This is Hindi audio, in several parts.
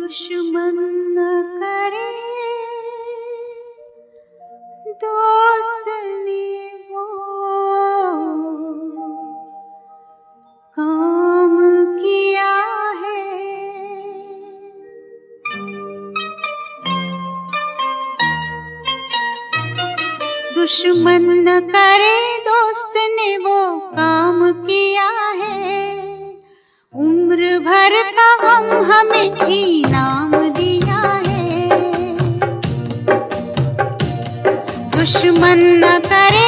दुश्मन न करे। दोस्त ने वो काम किया है। दुश्मन न करे, दोस्त ने वो काम किया है। उम्र भर का गम हमें इनाम दिया है। दुश्मन न करे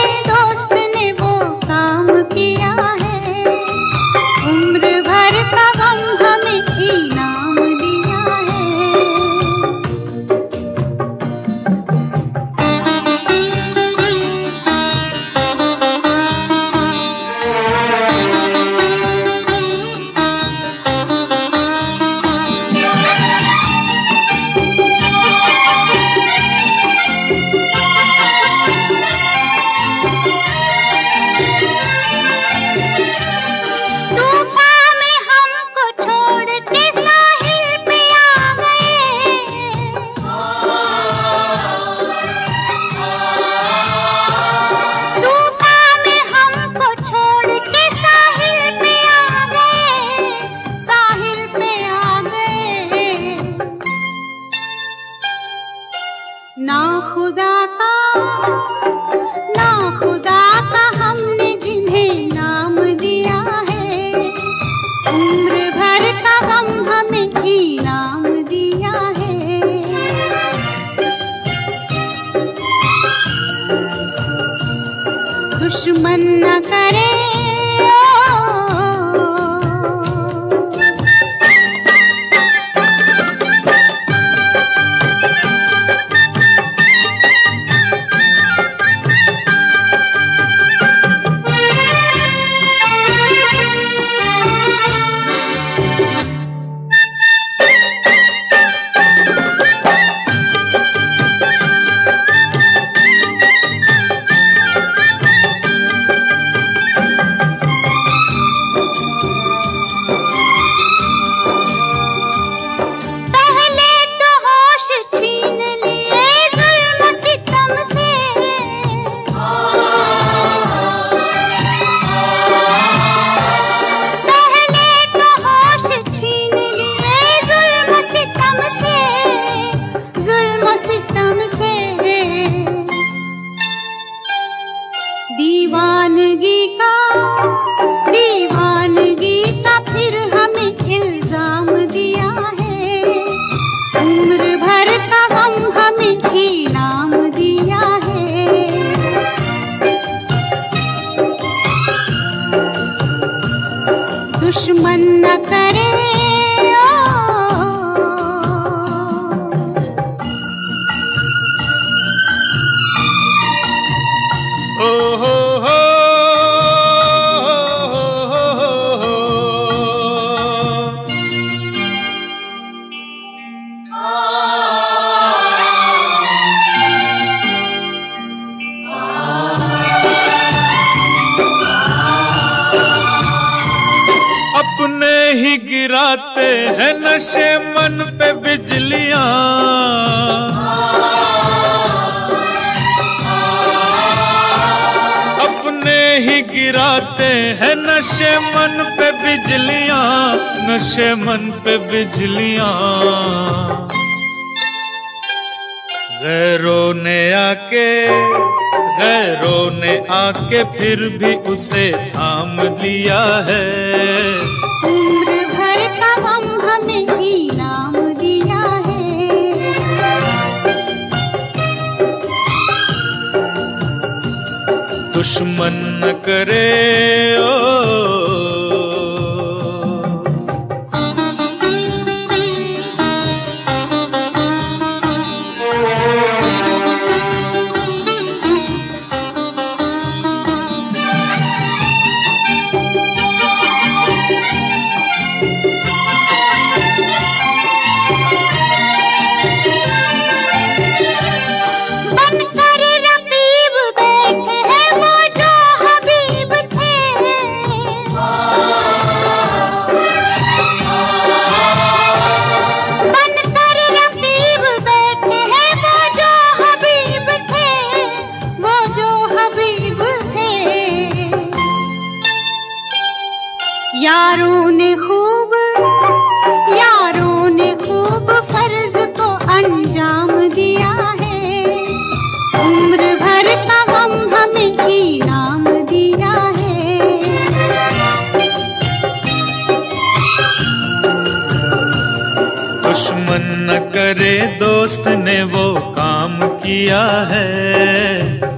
दुश्मन न करे। दुश्मन न करे। गिराते हैं नशे मन पे बिजलियाँ। अपने ही गिराते हैं नशे मन पे बिजलियाँ, नशे मन पे बिजलियाँ। गैरों ने आके, गैरों ने आके फिर भी उसे थाम लिया है। दिया है। दुश्मन न करे ओ दुश्मन न करे दोस्त ने वो काम किया है।